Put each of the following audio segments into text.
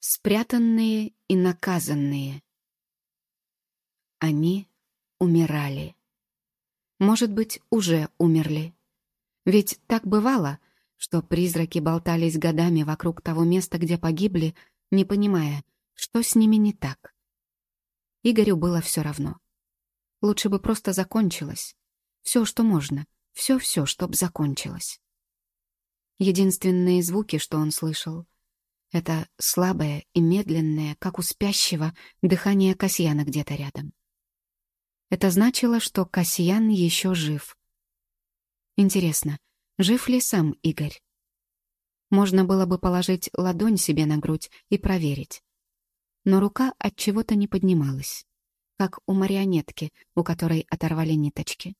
Спрятанные и наказанные. Они умирали. Может быть, уже умерли. Ведь так бывало, что призраки болтались годами вокруг того места, где погибли, не понимая, что с ними не так. Игорю было все равно. Лучше бы просто закончилось. Все, что можно. Все-все, чтоб закончилось. Единственные звуки, что он слышал, это слабое и медленное, как у спящего, дыхание Касьяна где-то рядом. Это значило, что Касьян еще жив. Интересно, жив ли сам Игорь? Можно было бы положить ладонь себе на грудь и проверить. Но рука от чего-то не поднималась, как у марионетки, у которой оторвали ниточки.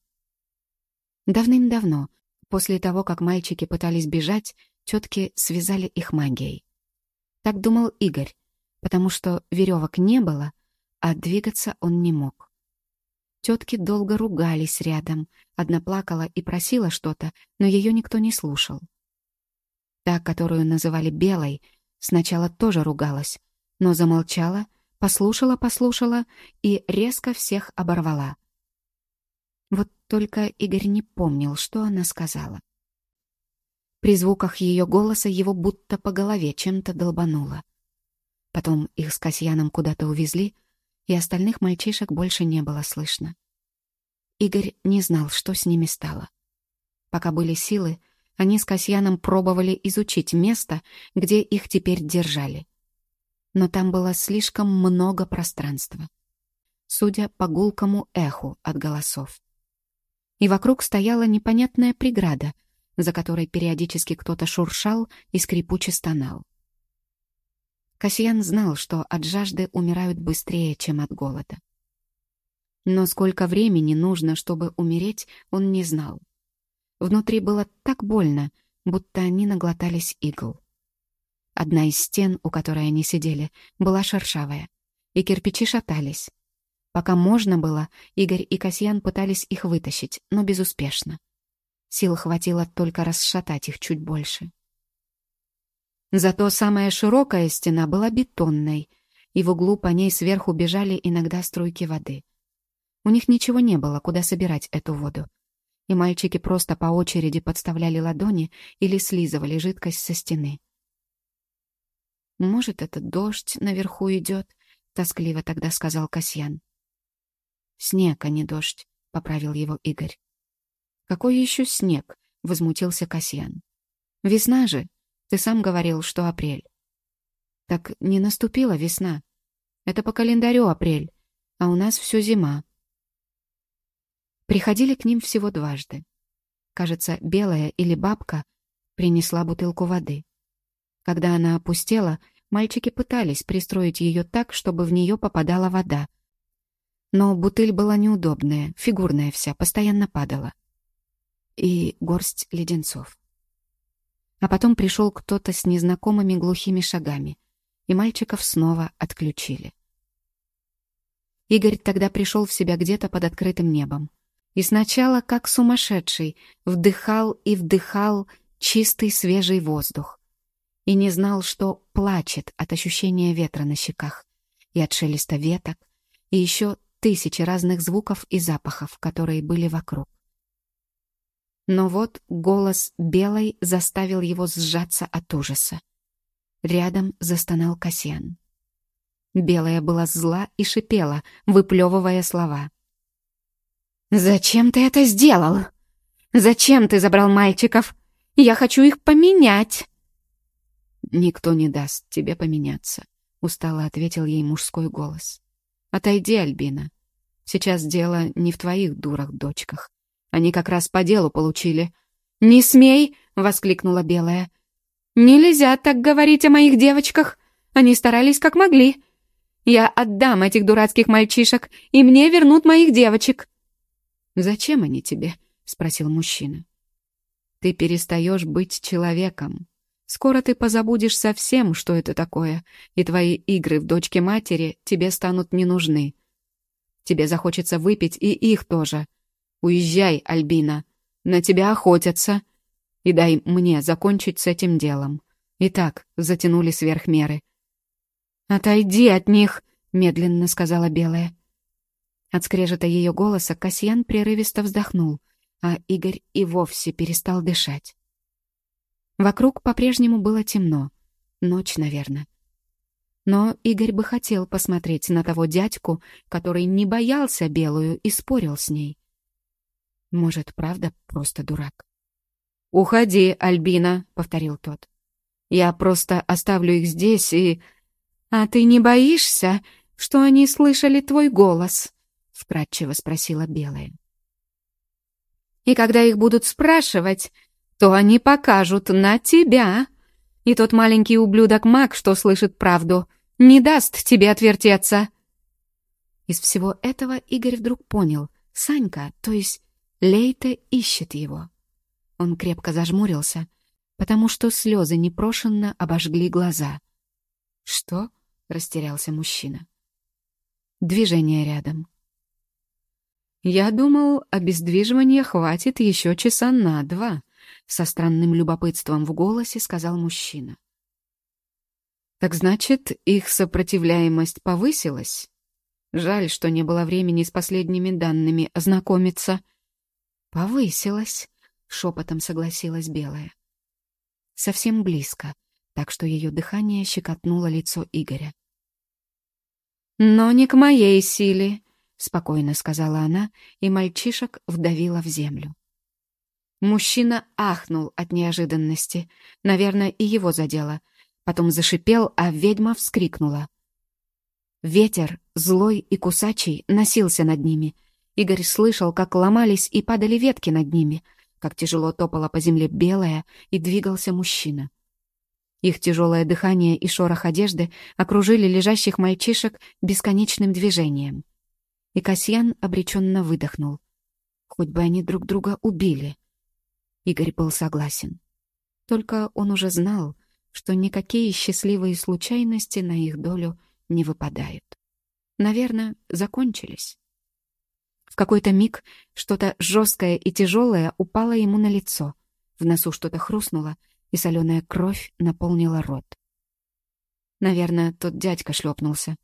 Давным-давно, после того, как мальчики пытались бежать, тетки связали их магией. Так думал Игорь, потому что веревок не было, а двигаться он не мог. Тетки долго ругались рядом, одна плакала и просила что-то, но ее никто не слушал. Та, которую называли Белой, сначала тоже ругалась, но замолчала, послушала-послушала и резко всех оборвала. Вот только Игорь не помнил, что она сказала. При звуках ее голоса его будто по голове чем-то долбануло. Потом их с Касьяном куда-то увезли, и остальных мальчишек больше не было слышно. Игорь не знал, что с ними стало. Пока были силы, они с Касьяном пробовали изучить место, где их теперь держали. Но там было слишком много пространства. Судя по гулкому эху от голосов и вокруг стояла непонятная преграда, за которой периодически кто-то шуршал и скрипуче стонал. Касьян знал, что от жажды умирают быстрее, чем от голода. Но сколько времени нужно, чтобы умереть, он не знал. Внутри было так больно, будто они наглотались игл. Одна из стен, у которой они сидели, была шершавая, и кирпичи шатались. Пока можно было, Игорь и Касьян пытались их вытащить, но безуспешно. Сил хватило только расшатать их чуть больше. Зато самая широкая стена была бетонной, и в углу по ней сверху бежали иногда струйки воды. У них ничего не было, куда собирать эту воду. И мальчики просто по очереди подставляли ладони или слизывали жидкость со стены. «Может, этот дождь наверху идет?» — тоскливо тогда сказал Касьян. «Снег, а не дождь», — поправил его Игорь. «Какой еще снег?» — возмутился Касьян. «Весна же. Ты сам говорил, что апрель». «Так не наступила весна. Это по календарю апрель, а у нас все зима». Приходили к ним всего дважды. Кажется, белая или бабка принесла бутылку воды. Когда она опустела, мальчики пытались пристроить ее так, чтобы в нее попадала вода, но бутыль была неудобная, фигурная вся, постоянно падала. И горсть леденцов. А потом пришел кто-то с незнакомыми глухими шагами, и мальчиков снова отключили. Игорь тогда пришел в себя где-то под открытым небом. И сначала, как сумасшедший, вдыхал и вдыхал чистый свежий воздух. И не знал, что плачет от ощущения ветра на щеках, и от шелеста веток, и еще тысячи разных звуков и запахов, которые были вокруг. Но вот голос Белой заставил его сжаться от ужаса. Рядом застонал Касьян. Белая была зла и шипела, выплевывая слова. «Зачем ты это сделал? Зачем ты забрал мальчиков? Я хочу их поменять!» «Никто не даст тебе поменяться», — устало ответил ей мужской голос. Отойди, Альбина. Сейчас дело не в твоих дурах-дочках. Они как раз по делу получили. «Не смей!» — воскликнула Белая. «Нельзя так говорить о моих девочках. Они старались как могли. Я отдам этих дурацких мальчишек, и мне вернут моих девочек». «Зачем они тебе?» — спросил мужчина. «Ты перестаешь быть человеком. Скоро ты позабудешь совсем, что это такое, и твои игры в дочке-матери тебе станут не нужны. Тебе захочется выпить и их тоже. Уезжай, Альбина. На тебя охотятся. И дай мне закончить с этим делом. Итак, затянули сверх меры. «Отойди от них!» — медленно сказала Белая. От скрежета ее голоса Касьян прерывисто вздохнул, а Игорь и вовсе перестал дышать. Вокруг по-прежнему было темно. Ночь, наверное. Но Игорь бы хотел посмотреть на того дядьку, который не боялся Белую и спорил с ней. Может, правда, просто дурак. «Уходи, Альбина», — повторил тот. «Я просто оставлю их здесь и...» «А ты не боишься, что они слышали твой голос?» — вкратчиво спросила Белая. «И когда их будут спрашивать, то они покажут на тебя. И тот маленький ублюдок Мак, что слышит правду, не даст тебе отвертеться». Из всего этого Игорь вдруг понял. Санька, то есть Лейта, ищет его. Он крепко зажмурился, потому что слезы непрошенно обожгли глаза. «Что?» — растерялся мужчина. Движение рядом. «Я думал, обездвиживания хватит еще часа на два», — со странным любопытством в голосе сказал мужчина. «Так значит, их сопротивляемость повысилась? Жаль, что не было времени с последними данными ознакомиться». «Повысилась», — шепотом согласилась Белая. Совсем близко, так что ее дыхание щекотнуло лицо Игоря. «Но не к моей силе», — спокойно сказала она, и мальчишек вдавила в землю. Мужчина ахнул от неожиданности. Наверное, и его задело. Потом зашипел, а ведьма вскрикнула. Ветер, злой и кусачий, носился над ними. Игорь слышал, как ломались и падали ветки над ними, как тяжело топала по земле белая и двигался мужчина. Их тяжелое дыхание и шорох одежды окружили лежащих мальчишек бесконечным движением. И Касьян обреченно выдохнул. Хоть бы они друг друга убили. Игорь был согласен. Только он уже знал, что никакие счастливые случайности на их долю не выпадают. Наверное, закончились. Какой-то миг что-то жесткое и тяжелое упало ему на лицо. В носу что-то хрустнуло, и соленая кровь наполнила рот. Наверное, тот дядька шлепнулся.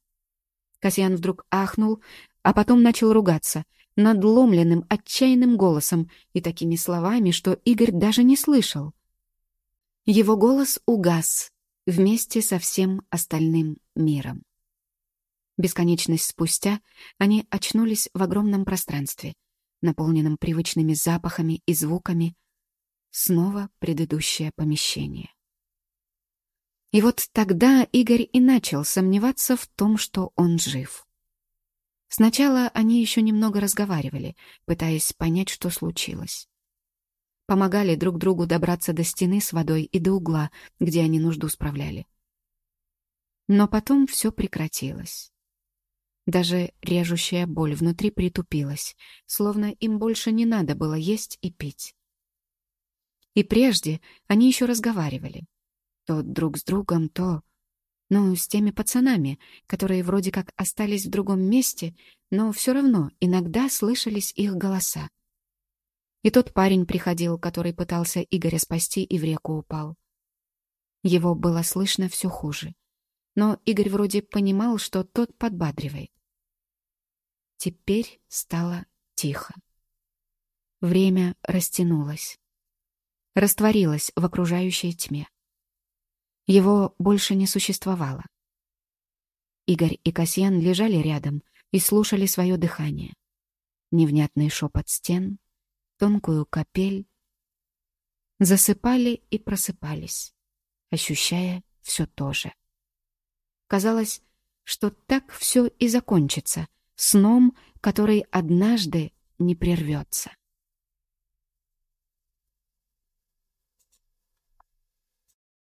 Касьян вдруг ахнул, а потом начал ругаться, надломленным, отчаянным голосом и такими словами, что Игорь даже не слышал. Его голос угас вместе со всем остальным миром. Бесконечность спустя они очнулись в огромном пространстве, наполненном привычными запахами и звуками, Снова предыдущее помещение. И вот тогда Игорь и начал сомневаться в том, что он жив. Сначала они еще немного разговаривали, пытаясь понять, что случилось. Помогали друг другу добраться до стены с водой и до угла, где они нужду справляли. Но потом все прекратилось. Даже режущая боль внутри притупилась, словно им больше не надо было есть и пить. И прежде они еще разговаривали. То друг с другом, то... Ну, с теми пацанами, которые вроде как остались в другом месте, но все равно иногда слышались их голоса. И тот парень приходил, который пытался Игоря спасти и в реку упал. Его было слышно все хуже. Но Игорь вроде понимал, что тот подбадривает. Теперь стало тихо. Время растянулось растворилось в окружающей тьме. Его больше не существовало. Игорь и Касьян лежали рядом и слушали свое дыхание. Невнятный шепот стен, тонкую капель. Засыпали и просыпались, ощущая все то же. Казалось, что так все и закончится, сном, который однажды не прервется.